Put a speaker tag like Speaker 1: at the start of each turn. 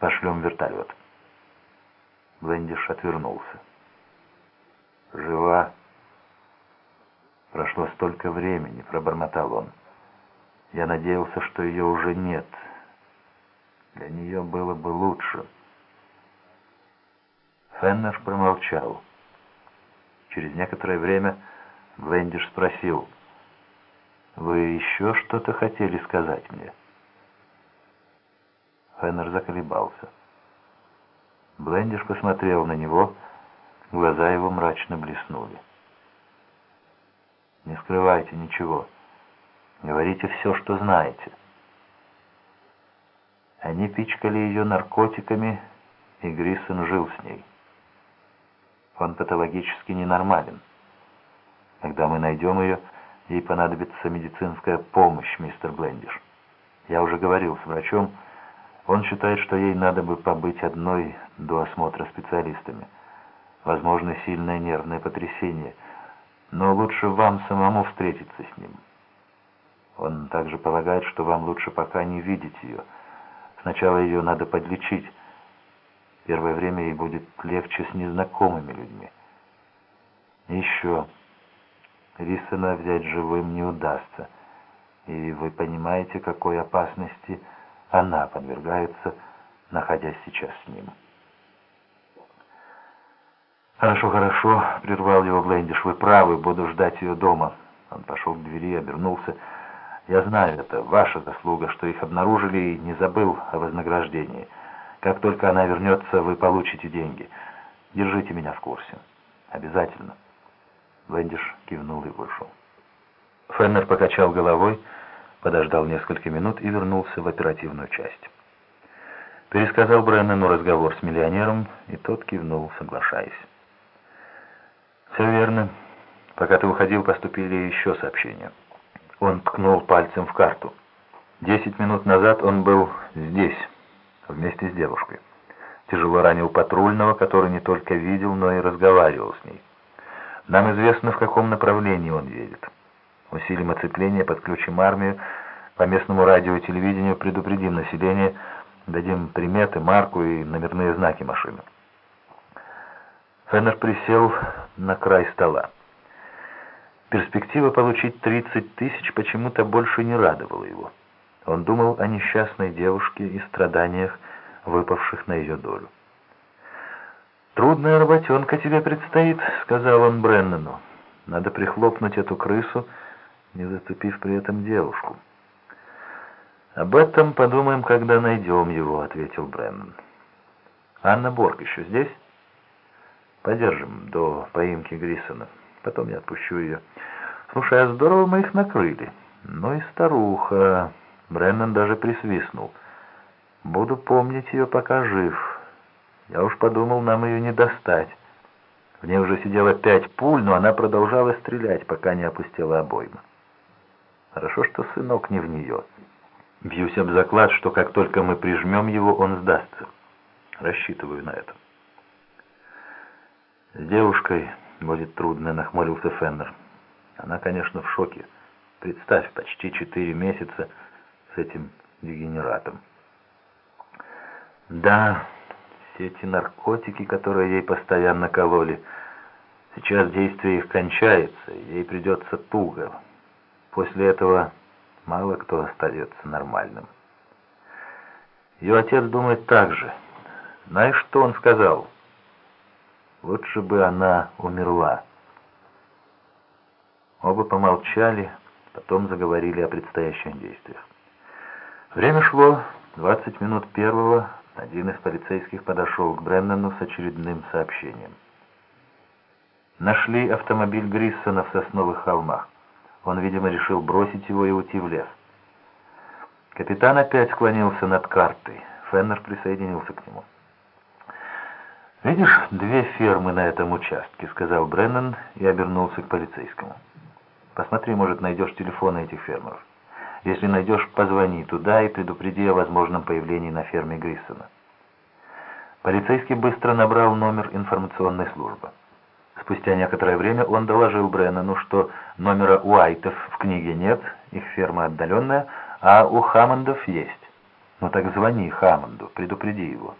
Speaker 1: пошлем вертолет». Блендиш отвернулся. «Жива?» «Прошло столько времени», — пробормотал он. «Я надеялся, что ее уже нет. Для нее было бы лучше». Феннер промолчал. Через некоторое время Блендиш спросил, «Вы еще что-то хотели сказать мне?» Феннер заколебался. Блендиш посмотрел на него, глаза его мрачно блеснули. «Не скрывайте ничего. Говорите все, что знаете». Они пичкали ее наркотиками, и Гриссон жил с ней. Он патологически ненормален. Когда мы найдем ее, ей понадобится медицинская помощь, мистер Блендиш. Я уже говорил с врачом, он считает, что ей надо бы побыть одной до осмотра специалистами. Возможно, сильное нервное потрясение, но лучше вам самому встретиться с ним. Он также полагает, что вам лучше пока не видеть ее. Сначала ее надо подлечить. Первое время ей будет легче с незнакомыми людьми. еще, Рисона взять живым не удастся. И вы понимаете, какой опасности она подвергается, находясь сейчас с ним. «Хорошо, хорошо», — прервал его Блендиш, — «вы правы, буду ждать ее дома». Он пошел к двери, обернулся. «Я знаю, это ваша заслуга, что их обнаружили, и не забыл о вознаграждении. Как только она вернется, вы получите деньги. Держите меня в курсе. Обязательно». Блендиш кивнул и вышел. Феннер покачал головой, — подождал несколько минут и вернулся в оперативную часть. Пересказал Бреннану разговор с миллионером, и тот кивнул, соглашаясь. «Все верно. Пока ты уходил, поступили еще сообщения». Он ткнул пальцем в карту. Десять минут назад он был здесь, вместе с девушкой. Тяжело ранил патрульного, который не только видел, но и разговаривал с ней. Нам известно, в каком направлении он едет. Усилим оцепление, подключим армию, по местному радио и телевидению предупредим население, дадим приметы, марку и номерные знаки машины. Феннер присел на край стола. Перспектива получить 30 тысяч почему-то больше не радовала его. Он думал о несчастной девушке и страданиях, выпавших на ее долю. «Трудная работенка тебе предстоит», — сказал он Бреннану. «Надо прихлопнуть эту крысу, не зацепив при этом девушку. «Об этом подумаем, когда найдем его», — ответил Бреннан. «Анна Борг еще здесь?» «Подержим до поимки Гриссона. Потом я отпущу ее». «Слушай, а здорово мы их накрыли. Ну и старуха...» Бреннан даже присвистнул. «Буду помнить ее, пока жив. Я уж подумал, нам ее не достать». В ней уже сидело пять пуль, но она продолжала стрелять, пока не опустила обойма. Хорошо, что сынок не в нее. Бьюсь об заклад, что как только мы прижмем его, он сдастся. Рассчитываю на это. С девушкой будет трудно, нахмурился Феннер. Она, конечно, в шоке. Представь, почти четыре месяца с этим дегенератом. Да, все эти наркотики, которые ей постоянно кололи, сейчас действие их кончается, ей придется туго. После этого мало кто остается нормальным. Ее отец думает так же. Знаешь, что он сказал? Лучше бы она умерла. Оба помолчали, потом заговорили о предстоящих действиях. Время шло, 20 минут первого, один из полицейских подошел к Бреннану с очередным сообщением. Нашли автомобиль Гриссона в Сосновых холмах. Он, видимо, решил бросить его и уйти в лес. Капитан опять склонился над картой. Феннер присоединился к нему. «Видишь, две фермы на этом участке», — сказал Бреннан и обернулся к полицейскому. «Посмотри, может, найдешь телефоны этих фермеров. Если найдешь, позвони туда и предупреди о возможном появлении на ферме Гриссона». Полицейский быстро набрал номер информационной службы. Спустя некоторое время он доложил Бреннану, что номера Уайтов в книге нет, их ферма отдаленная, а у Хаммондов есть. «Ну так звони Хаммонду, предупреди его».